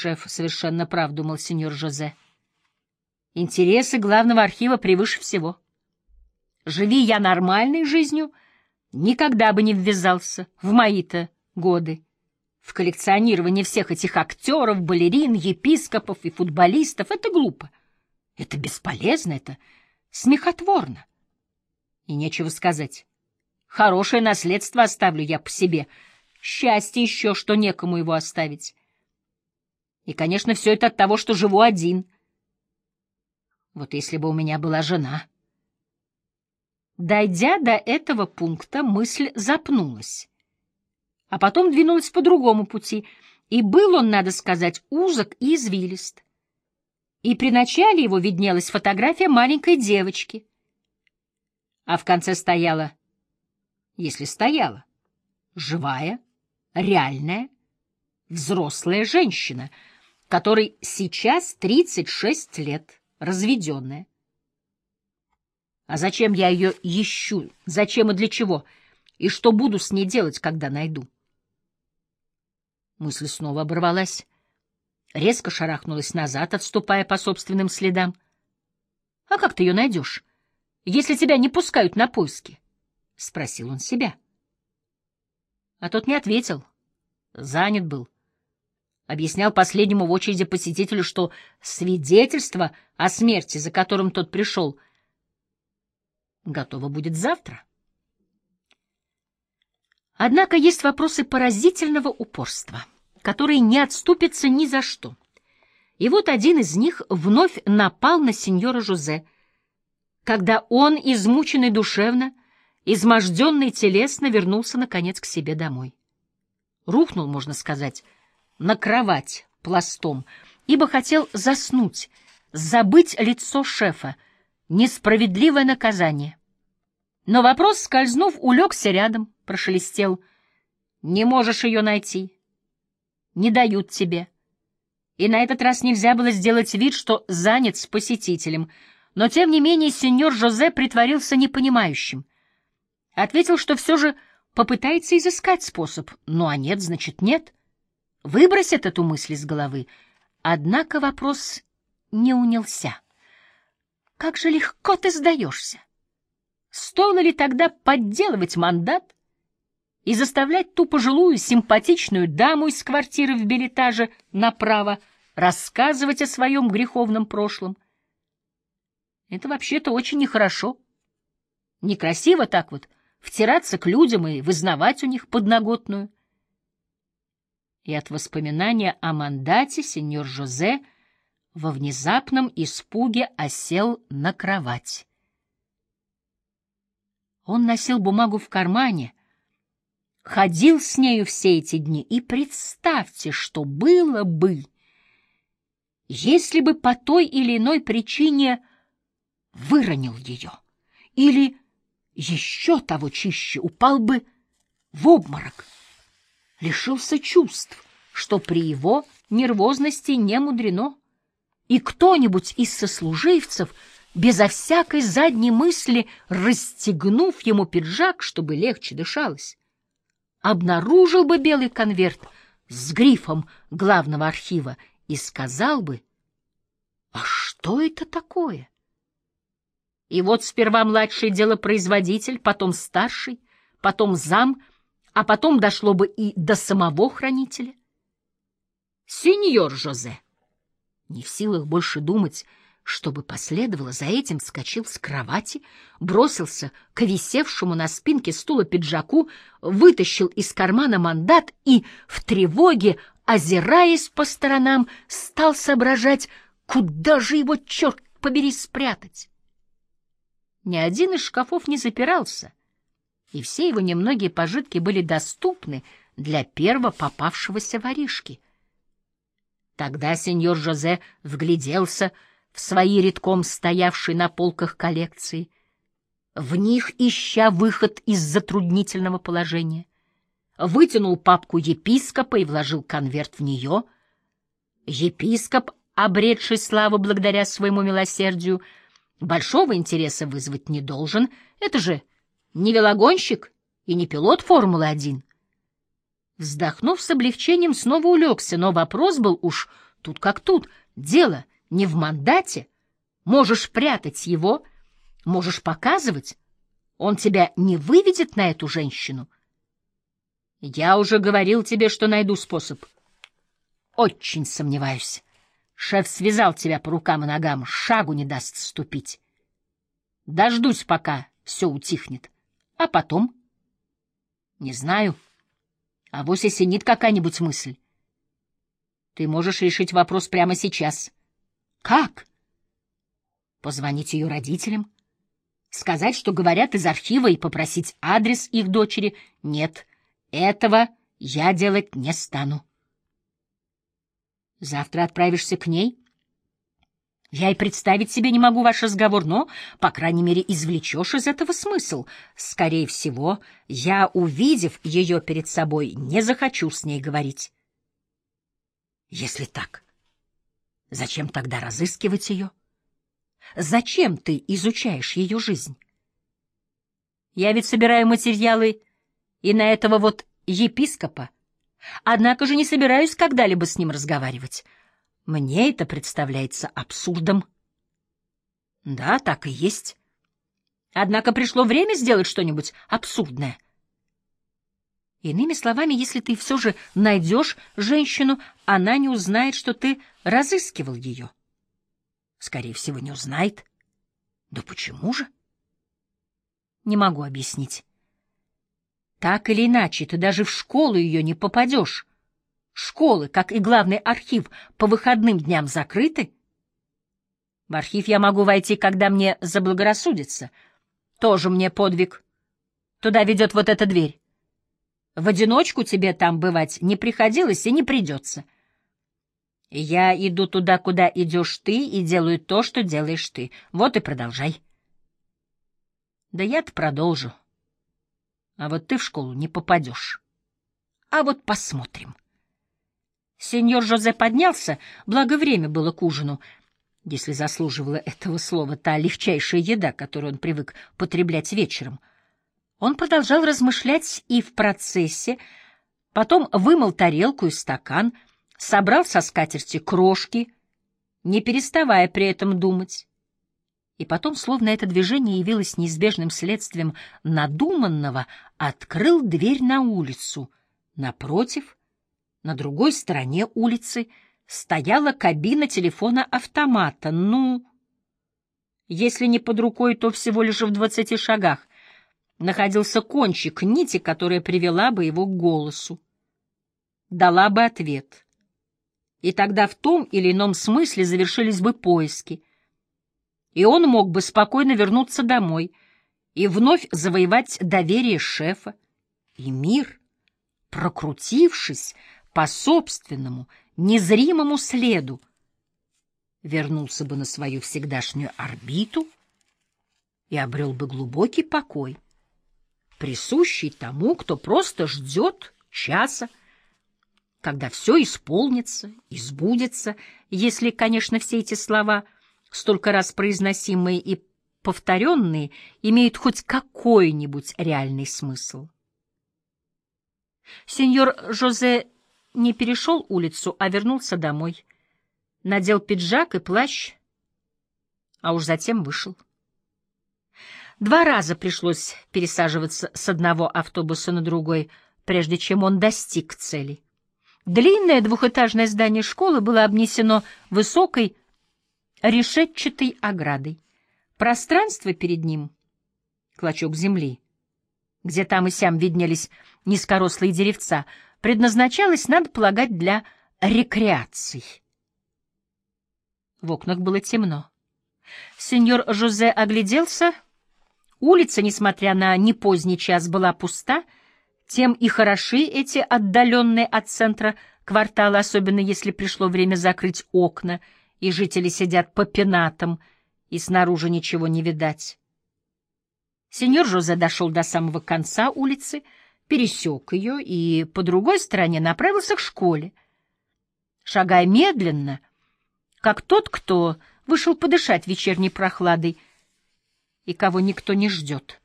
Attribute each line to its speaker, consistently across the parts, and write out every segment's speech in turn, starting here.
Speaker 1: Шеф совершенно прав, думал сеньор Жозе. Интересы главного архива превыше всего. Живи я нормальной жизнью, никогда бы не ввязался в мои-то годы в коллекционирование всех этих актеров, балерин, епископов и футболистов. Это глупо. Это бесполезно, это смехотворно. И нечего сказать. Хорошее наследство оставлю я по себе. Счастье еще, что некому его оставить. И, конечно, все это от того, что живу один. Вот если бы у меня была жена. Дойдя до этого пункта, мысль запнулась, а потом двинулась по другому пути, и был он, надо сказать, узок и извилист. И при начале его виднелась фотография маленькой девочки, а в конце стояла, если стояла, живая, реальная, взрослая женщина, которой сейчас 36 лет, разведенная. А зачем я ее ищу? Зачем и для чего? И что буду с ней делать, когда найду? Мысль снова оборвалась. Резко шарахнулась назад, отступая по собственным следам. — А как ты ее найдешь, если тебя не пускают на поиски? — спросил он себя. А тот не ответил. Занят был. Объяснял последнему в очереди посетителю, что свидетельство о смерти, за которым тот пришел — готово будет завтра. Однако есть вопросы поразительного упорства, которые не отступятся ни за что. И вот один из них вновь напал на сеньора Жозе, когда он, измученный душевно, изможденный телесно, вернулся, наконец, к себе домой. Рухнул, можно сказать, на кровать пластом, ибо хотел заснуть, забыть лицо шефа, несправедливое наказание. Но вопрос, скользнув, улегся рядом, прошелестел. «Не можешь ее найти. Не дают тебе». И на этот раз нельзя было сделать вид, что занят с посетителем, но, тем не менее, сеньор Жозе притворился непонимающим. Ответил, что все же попытается изыскать способ. Ну а нет, значит нет. Выбросит эту мысль из головы. Однако вопрос не унялся. Как же легко ты сдаешься! Стоило ли тогда подделывать мандат и заставлять ту пожилую симпатичную даму из квартиры в билетаже направо рассказывать о своем греховном прошлом? Это вообще-то очень нехорошо. Некрасиво так вот втираться к людям и вызнавать у них подноготную. И от воспоминания о мандате сеньор Жозе — во внезапном испуге осел на кровать. Он носил бумагу в кармане, ходил с нею все эти дни, и представьте, что было бы, если бы по той или иной причине выронил ее, или еще того чище упал бы в обморок, лишился чувств, что при его нервозности не мудрено и кто-нибудь из сослуживцев, безо всякой задней мысли, расстегнув ему пиджак, чтобы легче дышалось, обнаружил бы белый конверт с грифом главного архива и сказал бы, «А что это такое?» И вот сперва младший делопроизводитель, потом старший, потом зам, а потом дошло бы и до самого хранителя. «Сеньор Жозе!» Не в силах больше думать, чтобы последовало за этим, вскочил с кровати, бросился к висевшему на спинке стула пиджаку, вытащил из кармана мандат и, в тревоге, озираясь по сторонам, стал соображать, куда же его, черт побери, спрятать. Ни один из шкафов не запирался, и все его немногие пожитки были доступны для первого попавшегося воришки — Тогда сеньор Жозе вгляделся в свои редком стоявшие на полках коллекции, в них ища выход из затруднительного положения. Вытянул папку епископа и вложил конверт в нее. Епископ, обретший славу благодаря своему милосердию, большого интереса вызвать не должен. Это же не велогонщик и не пилот Формулы-1. Вздохнув с облегчением, снова улегся, но вопрос был уж Тут как тут, дело не в мандате. Можешь прятать его, можешь показывать. Он тебя не выведет на эту женщину. Я уже говорил тебе, что найду способ. Очень сомневаюсь. Шеф связал тебя по рукам и ногам, шагу не даст ступить. Дождусь, пока все утихнет. А потом? Не знаю. А вось осенит какая-нибудь мысль. Ты можешь решить вопрос прямо сейчас. Как? Позвонить ее родителям? Сказать, что говорят из архива, и попросить адрес их дочери? Нет, этого я делать не стану. Завтра отправишься к ней? Я и представить себе не могу ваш разговор, но, по крайней мере, извлечешь из этого смысл. Скорее всего, я, увидев ее перед собой, не захочу с ней говорить. Если так, зачем тогда разыскивать ее? Зачем ты изучаешь ее жизнь? Я ведь собираю материалы и на этого вот епископа, однако же не собираюсь когда-либо с ним разговаривать. Мне это представляется абсурдом. Да, так и есть. Однако пришло время сделать что-нибудь абсурдное. Иными словами, если ты все же найдешь женщину, она не узнает, что ты разыскивал ее. Скорее всего, не узнает. Да почему же? Не могу объяснить. Так или иначе, ты даже в школу ее не попадешь. Школы, как и главный архив, по выходным дням закрыты. В архив я могу войти, когда мне заблагорассудится. Тоже мне подвиг. Туда ведет вот эта дверь. В одиночку тебе там бывать не приходилось и не придется. Я иду туда, куда идешь ты, и делаю то, что делаешь ты. Вот и продолжай. Да я-то продолжу. А вот ты в школу не попадешь. А вот посмотрим. Сеньор Жозе поднялся, благо время было к ужину, если заслуживала этого слова та легчайшая еда, которую он привык потреблять вечером. Он продолжал размышлять и в процессе, потом вымыл тарелку и стакан, собрал со скатерти крошки, не переставая при этом думать. И потом, словно это движение явилось неизбежным следствием надуманного, открыл дверь на улицу. Напротив — на другой стороне улицы стояла кабина телефона-автомата. Ну, если не под рукой, то всего лишь в двадцати шагах. Находился кончик нити, которая привела бы его к голосу. Дала бы ответ. И тогда в том или ином смысле завершились бы поиски. И он мог бы спокойно вернуться домой и вновь завоевать доверие шефа. И мир, прокрутившись, по собственному, незримому следу, вернулся бы на свою всегдашнюю орбиту и обрел бы глубокий покой, присущий тому, кто просто ждет часа, когда все исполнится, избудется, если, конечно, все эти слова, столько раз произносимые и повторенные, имеют хоть какой-нибудь реальный смысл. Сеньор Жозе не перешел улицу, а вернулся домой. Надел пиджак и плащ, а уж затем вышел. Два раза пришлось пересаживаться с одного автобуса на другой, прежде чем он достиг цели. Длинное двухэтажное здание школы было обнесено высокой решетчатой оградой. Пространство перед ним — клочок земли, где там и сям виднелись низкорослые деревца — предназначалась, надо полагать, для рекреаций. В окнах было темно. Сеньор Жозе огляделся. Улица, несмотря на непоздний час, была пуста. Тем и хороши эти отдаленные от центра кварталы, особенно если пришло время закрыть окна, и жители сидят по пенатам, и снаружи ничего не видать. Сеньор Жозе дошел до самого конца улицы — пересек ее и по другой стороне направился к школе. Шагая медленно, как тот, кто вышел подышать вечерней прохладой и кого никто не ждет.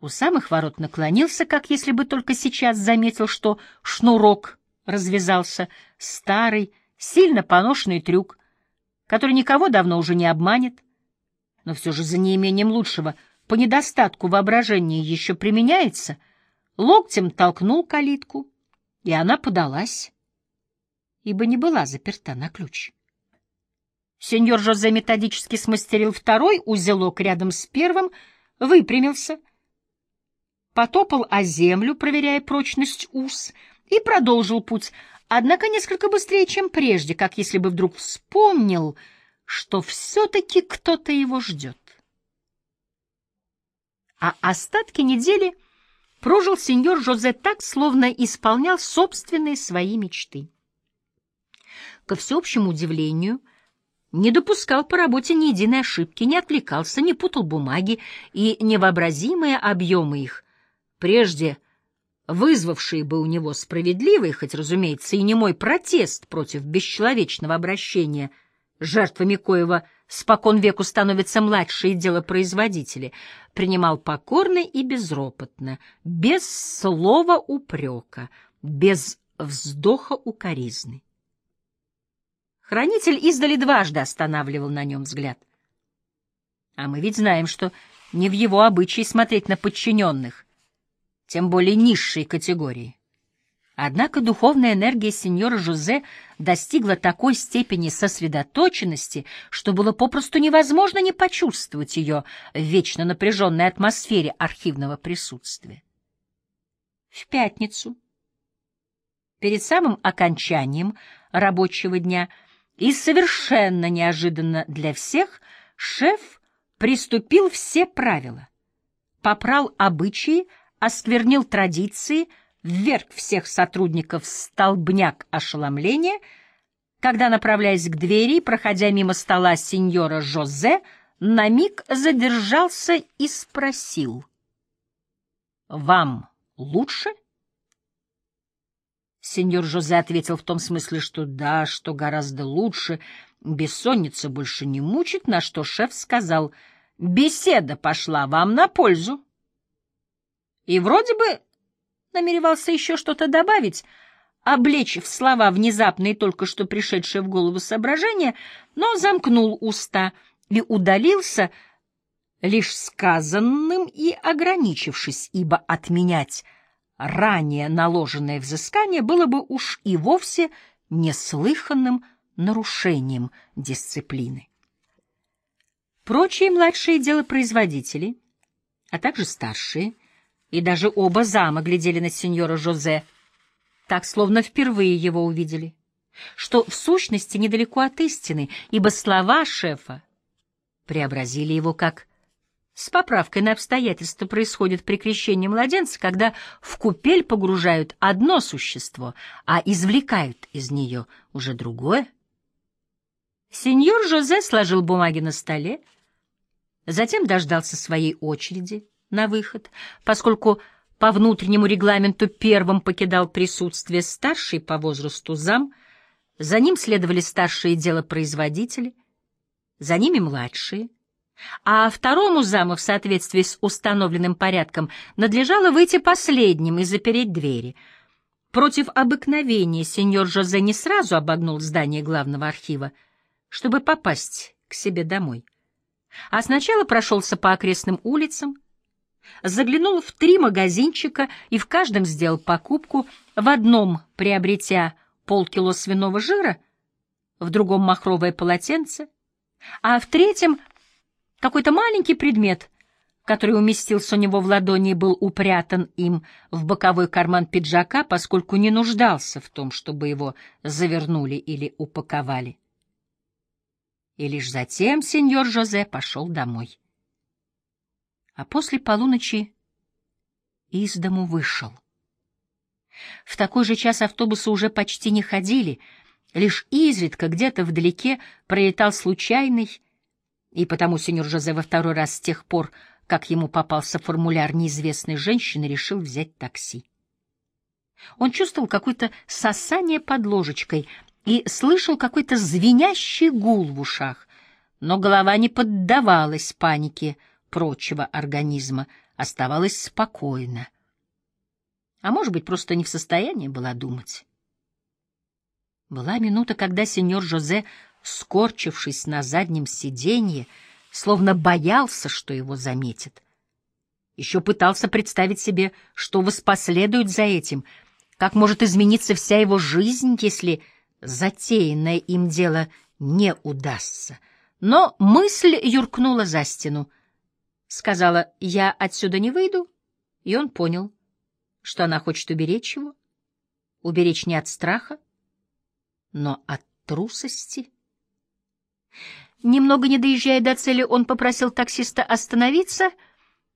Speaker 1: У самых ворот наклонился, как если бы только сейчас заметил, что шнурок развязался, старый, сильно поношенный трюк, который никого давно уже не обманет, но все же за неимением лучшего по недостатку воображения еще применяется, локтем толкнул калитку, и она подалась, ибо не была заперта на ключ. Сеньор Жозе методически смастерил второй узелок рядом с первым, выпрямился, потопал о землю, проверяя прочность уз, и продолжил путь, однако несколько быстрее, чем прежде, как если бы вдруг вспомнил, что все-таки кто-то его ждет. А остатки недели прожил сеньор Жозе так, словно исполнял собственные свои мечты. Ко всеобщему удивлению — не допускал по работе ни единой ошибки, не отвлекался, не путал бумаги и невообразимые объемы их, прежде вызвавшие бы у него справедливый, хоть, разумеется, и не мой протест против бесчеловечного обращения, жертвами коего спокон веку становятся младшие делопроизводители, принимал покорно и безропотно, без слова упрека, без вздоха укоризны. Хранитель издали дважды останавливал на нем взгляд. А мы ведь знаем, что не в его обычае смотреть на подчиненных, тем более низшей категории. Однако духовная энергия сеньора Жузе достигла такой степени сосредоточенности, что было попросту невозможно не почувствовать ее в вечно напряженной атмосфере архивного присутствия. В пятницу, перед самым окончанием рабочего дня, и совершенно неожиданно для всех шеф приступил все правила, попрал обычаи, осквернил традиции, вверг всех сотрудников столбняк ошеломления, когда, направляясь к двери, проходя мимо стола сеньора Жозе, на миг задержался и спросил. «Вам лучше?» Сеньор Жозе ответил в том смысле, что да, что гораздо лучше, бессонница больше не мучит, на что шеф сказал, беседа пошла вам на пользу. И вроде бы намеревался еще что-то добавить, облечь в слова внезапные только что пришедшие в голову соображения, но замкнул уста и удалился, лишь сказанным и ограничившись, ибо отменять ранее наложенное взыскание было бы уж и вовсе неслыханным нарушением дисциплины. Прочие младшие делопроизводители, а также старшие, и даже оба зама глядели на сеньора Жозе, так, словно впервые его увидели, что в сущности недалеко от истины, ибо слова шефа преобразили его как с поправкой на обстоятельства происходит при крещении младенца, когда в купель погружают одно существо, а извлекают из нее уже другое. Сеньор Жозе сложил бумаги на столе, затем дождался своей очереди на выход, поскольку по внутреннему регламенту первым покидал присутствие старший по возрасту зам, за ним следовали старшие делопроизводители, за ними младшие — а второму заму в соответствии с установленным порядком надлежало выйти последним и запереть двери. Против обыкновения сеньор Жозе не сразу обогнул здание главного архива, чтобы попасть к себе домой, а сначала прошелся по окрестным улицам, заглянул в три магазинчика и в каждом сделал покупку, в одном приобретя полкило свиного жира, в другом махровое полотенце, а в третьем — какой-то маленький предмет, который уместился у него в ладони и был упрятан им в боковой карман пиджака, поскольку не нуждался в том, чтобы его завернули или упаковали. И лишь затем сеньор Жозе пошел домой. А после полуночи из дому вышел. В такой же час автобусы уже почти не ходили, лишь изредка где-то вдалеке пролетал случайный, и потому сеньор Жозе во второй раз с тех пор, как ему попался формуляр неизвестной женщины, решил взять такси. Он чувствовал какое-то сосание под ложечкой и слышал какой-то звенящий гул в ушах, но голова не поддавалась панике прочего организма, оставалась спокойна. А может быть, просто не в состоянии была думать. Была минута, когда сеньор Жозе, скорчившись на заднем сиденье, словно боялся, что его заметят. Еще пытался представить себе, что воспоследует за этим, как может измениться вся его жизнь, если затеянное им дело не удастся. Но мысль юркнула за стену. Сказала, я отсюда не выйду, и он понял, что она хочет уберечь его, уберечь не от страха, но от трусости. Немного не доезжая до цели, он попросил таксиста остановиться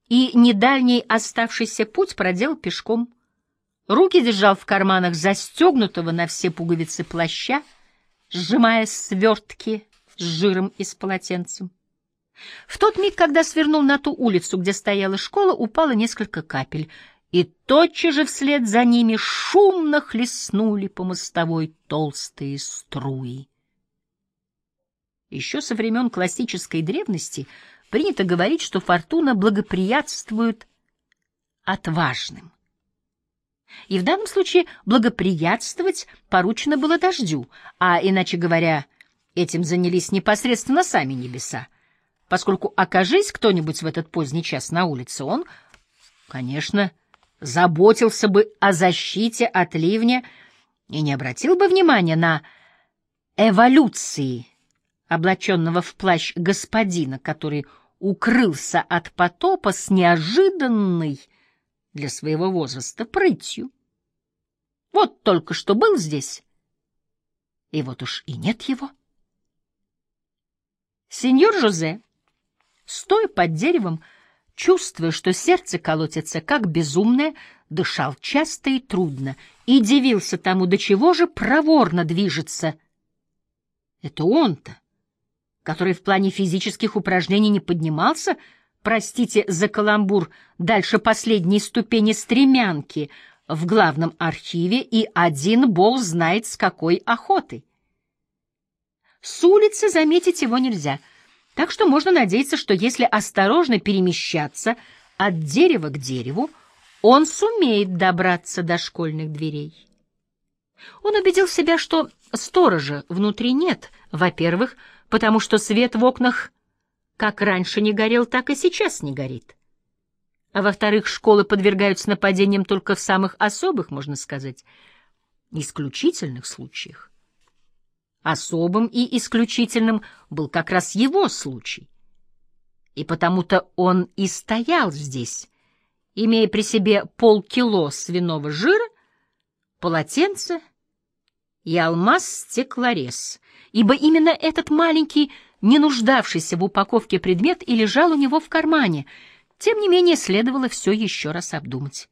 Speaker 1: и недальний оставшийся путь проделал пешком. Руки держал в карманах застегнутого на все пуговицы плаща, сжимая свертки с жиром и с полотенцем. В тот миг, когда свернул на ту улицу, где стояла школа, упало несколько капель, и тотчас же вслед за ними шумно хлестнули по мостовой толстые струи. Еще со времен классической древности принято говорить, что фортуна благоприятствует отважным. И в данном случае благоприятствовать поручено было дождю, а, иначе говоря, этим занялись непосредственно сами небеса, поскольку, окажись кто-нибудь в этот поздний час на улице, он, конечно, заботился бы о защите от ливня и не обратил бы внимания на эволюции облаченного в плащ господина, который укрылся от потопа с неожиданной для своего возраста прытью. Вот только что был здесь, и вот уж и нет его. Сеньор Жозе, стоя под деревом, чувствуя, что сердце колотится как безумное, дышал часто и трудно и дивился тому, до чего же проворно движется. Это он-то, который в плане физических упражнений не поднимался, простите за каламбур, дальше последней ступени стремянки в главном архиве и один бог знает с какой охотой. С улицы заметить его нельзя — так что можно надеяться, что если осторожно перемещаться от дерева к дереву, он сумеет добраться до школьных дверей. Он убедил себя, что сторожа внутри нет, во-первых, потому что свет в окнах как раньше не горел, так и сейчас не горит. А во-вторых, школы подвергаются нападениям только в самых особых, можно сказать, исключительных случаях. Особым и исключительным был как раз его случай. И потому-то он и стоял здесь, имея при себе полкило свиного жира, полотенце и алмаз-стеклорез, ибо именно этот маленький, не нуждавшийся в упаковке предмет и лежал у него в кармане. Тем не менее, следовало все еще раз обдумать.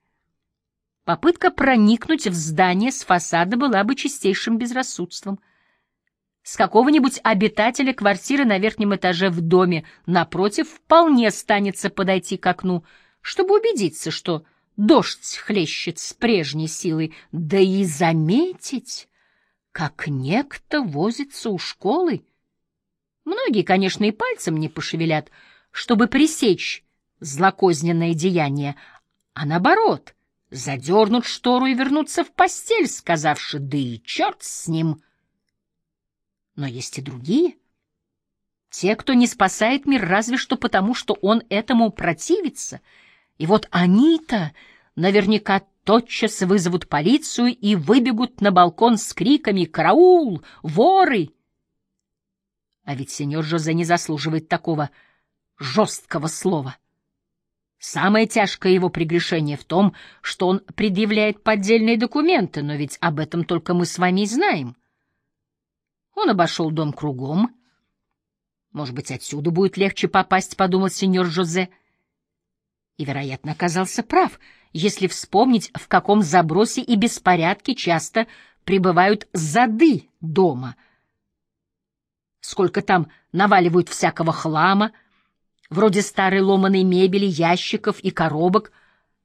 Speaker 1: Попытка проникнуть в здание с фасада была бы чистейшим безрассудством — с какого-нибудь обитателя квартиры на верхнем этаже в доме. Напротив вполне станется подойти к окну, чтобы убедиться, что дождь хлещет с прежней силой, да и заметить, как некто возится у школы. Многие, конечно, и пальцем не пошевелят, чтобы пресечь злокозненное деяние, а наоборот, задернут штору и вернутся в постель, сказавши «да и черт с ним», но есть и другие. Те, кто не спасает мир разве что потому, что он этому противится. И вот они-то наверняка тотчас вызовут полицию и выбегут на балкон с криками «Караул! Воры!» А ведь сеньор Жозе не заслуживает такого жесткого слова. Самое тяжкое его прегрешение в том, что он предъявляет поддельные документы, но ведь об этом только мы с вами и знаем. Он обошел дом кругом. Может быть, отсюда будет легче попасть, — подумал сеньор Жозе. И, вероятно, оказался прав, если вспомнить, в каком забросе и беспорядке часто пребывают зады дома. Сколько там наваливают всякого хлама, вроде старой ломаной мебели, ящиков и коробок,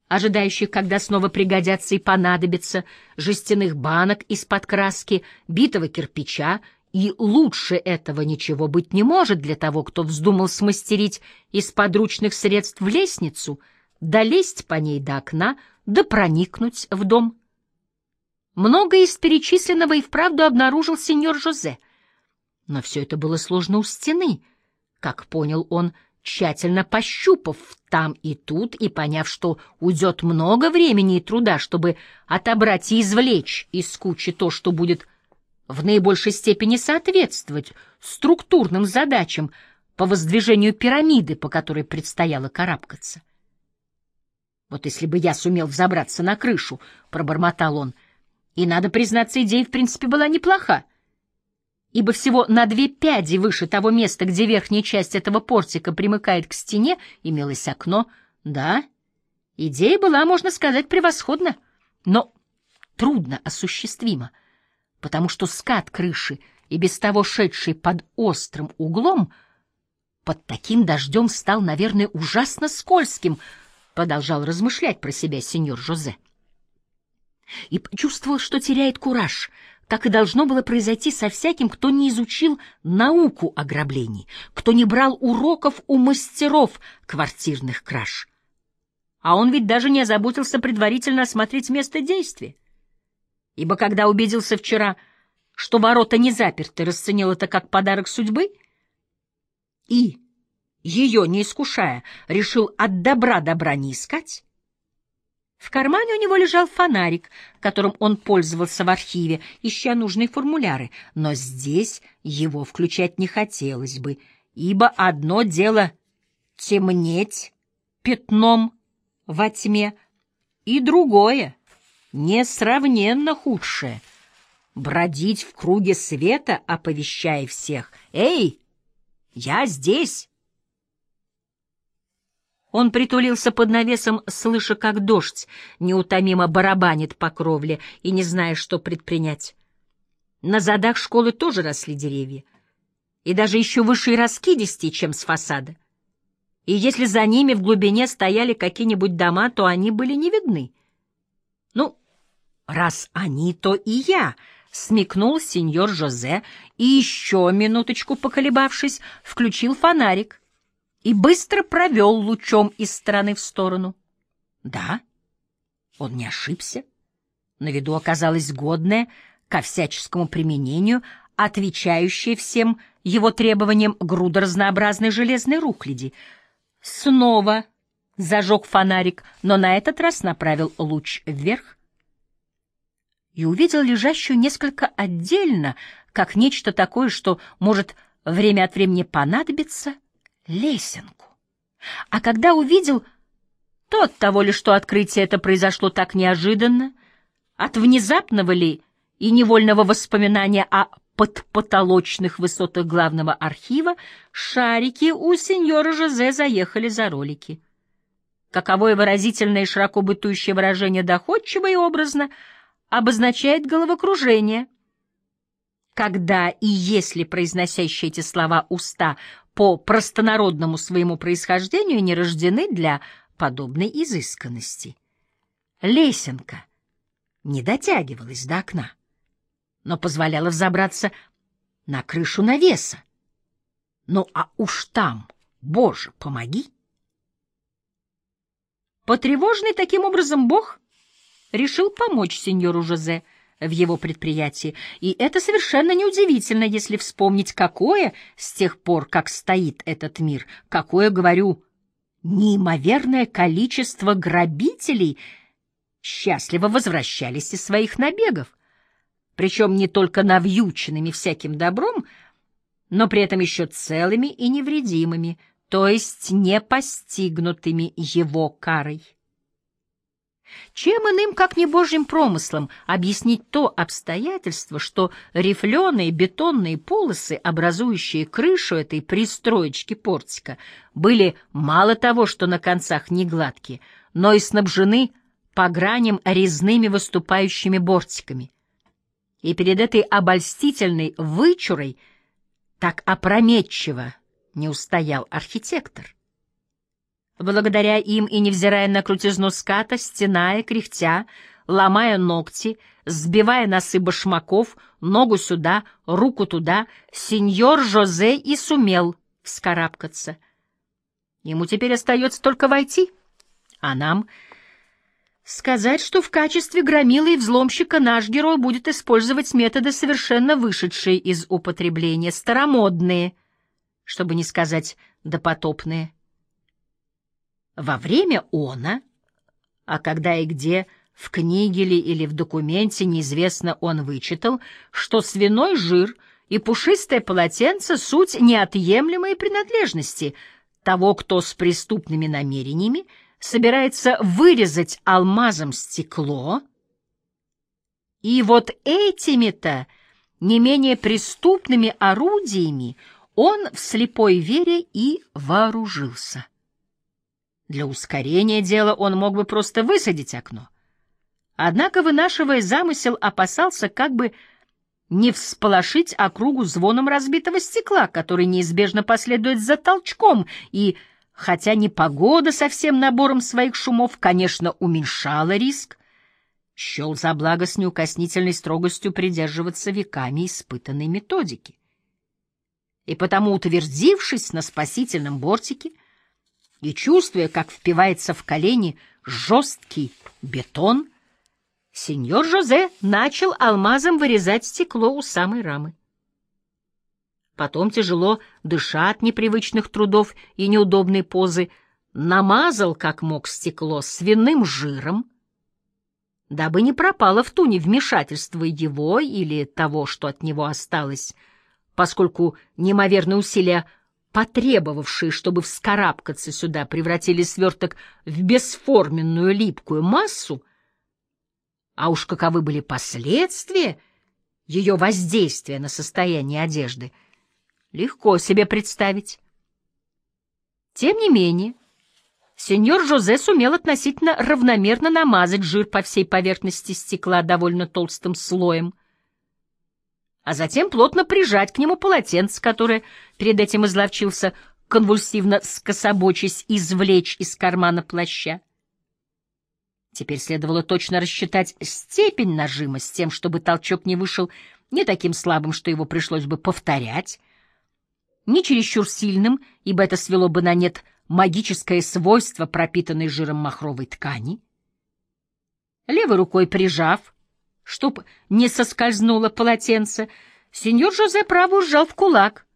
Speaker 1: ожидающих, когда снова пригодятся и понадобятся, жестяных банок из-под краски, битого кирпича и лучше этого ничего быть не может для того, кто вздумал смастерить из подручных средств лестницу, долезть по ней до окна, да проникнуть в дом. Многое из перечисленного и вправду обнаружил сеньор Жозе. Но все это было сложно у стены, как понял он, тщательно пощупав там и тут и поняв, что уйдет много времени и труда, чтобы отобрать и извлечь из кучи то, что будет в наибольшей степени соответствовать структурным задачам по воздвижению пирамиды, по которой предстояло карабкаться. «Вот если бы я сумел взобраться на крышу», — пробормотал он, — «и, надо признаться, идея в принципе была неплоха, ибо всего на две пяди выше того места, где верхняя часть этого портика примыкает к стене, имелось окно. Да, идея была, можно сказать, превосходна, но трудно осуществима потому что скат крыши, и без того шедший под острым углом, под таким дождем стал, наверное, ужасно скользким, продолжал размышлять про себя сеньор Жозе. И почувствовал, что теряет кураж, как и должно было произойти со всяким, кто не изучил науку ограблений, кто не брал уроков у мастеров квартирных краж. А он ведь даже не озаботился предварительно осмотреть место действия ибо когда убедился вчера, что ворота не заперты, расценил это как подарок судьбы и, ее не искушая, решил от добра добра не искать. В кармане у него лежал фонарик, которым он пользовался в архиве, ища нужные формуляры, но здесь его включать не хотелось бы, ибо одно дело — темнеть пятном во тьме, и другое — несравненно худшее — бродить в круге света, оповещая всех. «Эй, я здесь!» Он притулился под навесом, слыша, как дождь неутомимо барабанит по кровле и не зная, что предпринять. На задах школы тоже росли деревья, и даже еще выше и раскидистей, чем с фасада. И если за ними в глубине стояли какие-нибудь дома, то они были не видны. Ну, «Раз они, то и я», — смекнул сеньор Жозе и, еще минуточку поколебавшись, включил фонарик и быстро провел лучом из стороны в сторону. Да, он не ошибся. На виду оказалась годная ко всяческому применению, отвечающая всем его требованиям груда разнообразной железной рухляди. Снова зажег фонарик, но на этот раз направил луч вверх, и увидел лежащую несколько отдельно, как нечто такое, что может время от времени понадобиться, лесенку. А когда увидел, то от того ли, что открытие это произошло так неожиданно, от внезапного ли и невольного воспоминания о подпотолочных высотах главного архива, шарики у сеньора Жозе заехали за ролики. Каковое выразительное и широко бытующее выражение доходчиво и образно — обозначает головокружение. Когда и если произносящие эти слова уста по простонародному своему происхождению не рождены для подобной изысканности. Лесенка не дотягивалась до окна, но позволяла взобраться на крышу навеса. Ну а уж там, Боже, помоги! Потревоженный таким образом Бог — решил помочь сеньору Жозе в его предприятии, и это совершенно неудивительно, если вспомнить, какое с тех пор, как стоит этот мир, какое, говорю, неимоверное количество грабителей счастливо возвращались из своих набегов, причем не только навьюченными всяким добром, но при этом еще целыми и невредимыми, то есть не постигнутыми его карой. Чем иным, как не божьим промыслом, объяснить то обстоятельство, что рифленые бетонные полосы, образующие крышу этой пристроечки портика, были мало того, что на концах не гладкие, но и снабжены по граням резными выступающими бортиками. И перед этой обольстительной вычурой так опрометчиво не устоял архитектор. Благодаря им и невзирая на крутизну ската, стеная, кряхтя, ломая ногти, сбивая носы башмаков, ногу сюда, руку туда, сеньор Жозе и сумел вскарабкаться. Ему теперь остается только войти, а нам сказать, что в качестве громила и взломщика наш герой будет использовать методы, совершенно вышедшие из употребления, старомодные, чтобы не сказать допотопные. Во время она, а когда и где, в книге ли или в документе, неизвестно, он вычитал, что свиной жир и пушистое полотенце — суть неотъемлемой принадлежности того, кто с преступными намерениями собирается вырезать алмазом стекло, и вот этими-то не менее преступными орудиями он в слепой вере и вооружился. Для ускорения дела он мог бы просто высадить окно. Однако, вынашивая замысел, опасался как бы не всполошить округу звоном разбитого стекла, который неизбежно последует за толчком, и, хотя непогода со всем набором своих шумов, конечно, уменьшала риск, счел за благо с неукоснительной строгостью придерживаться веками испытанной методики. И потому, утвердившись на спасительном бортике и чувствуя, как впивается в колени жесткий бетон, Сеньор Жозе начал алмазом вырезать стекло у самой рамы. Потом, тяжело дыша от непривычных трудов и неудобной позы, намазал, как мог, стекло свиным жиром, дабы не пропало в туне вмешательство его или того, что от него осталось, поскольку неимоверные усилия, потребовавшие, чтобы вскарабкаться сюда, превратили сверток в бесформенную липкую массу — а уж каковы были последствия ее воздействия на состояние одежды, легко себе представить. Тем не менее, сеньор Жозе сумел относительно равномерно намазать жир по всей поверхности стекла довольно толстым слоем, а затем плотно прижать к нему полотенце, которое перед этим изловчился, конвульсивно скособочись, извлечь из кармана плаща. Теперь следовало точно рассчитать степень нажима с тем, чтобы толчок не вышел не таким слабым, что его пришлось бы повторять, не чересчур сильным, ибо это свело бы на нет магическое свойство пропитанной жиром махровой ткани. Левой рукой прижав, чтоб не соскользнуло полотенце, сеньор Жозе правую сжал в кулак,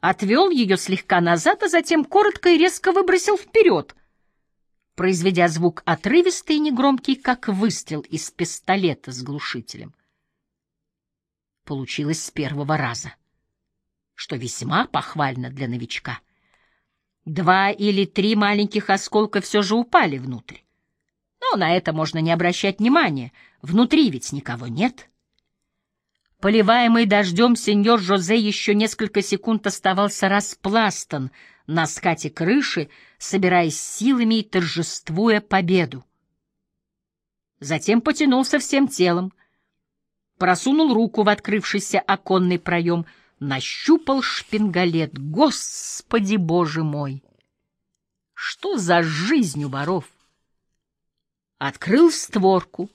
Speaker 1: отвел ее слегка назад, а затем коротко и резко выбросил вперед — произведя звук отрывистый и негромкий, как выстрел из пистолета с глушителем. Получилось с первого раза, что весьма похвально для новичка. Два или три маленьких осколка все же упали внутрь. Но на это можно не обращать внимания, внутри ведь никого нет. Поливаемый дождем сеньор Жозе еще несколько секунд оставался распластан на скате крыши, собираясь силами и торжествуя победу. Затем потянулся всем телом, просунул руку в открывшийся оконный проем, нащупал шпингалет. Господи, боже мой! Что за жизнь у воров? Открыл створку,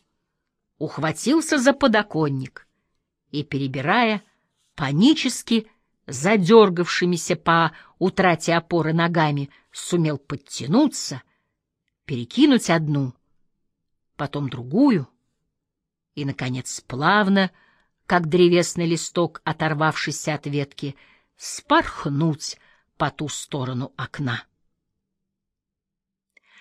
Speaker 1: ухватился за подоконник и, перебирая, панически задергавшимися по утрате опоры ногами, сумел подтянуться, перекинуть одну, потом другую и, наконец, плавно, как древесный листок, оторвавшийся от ветки, спорхнуть по ту сторону окна.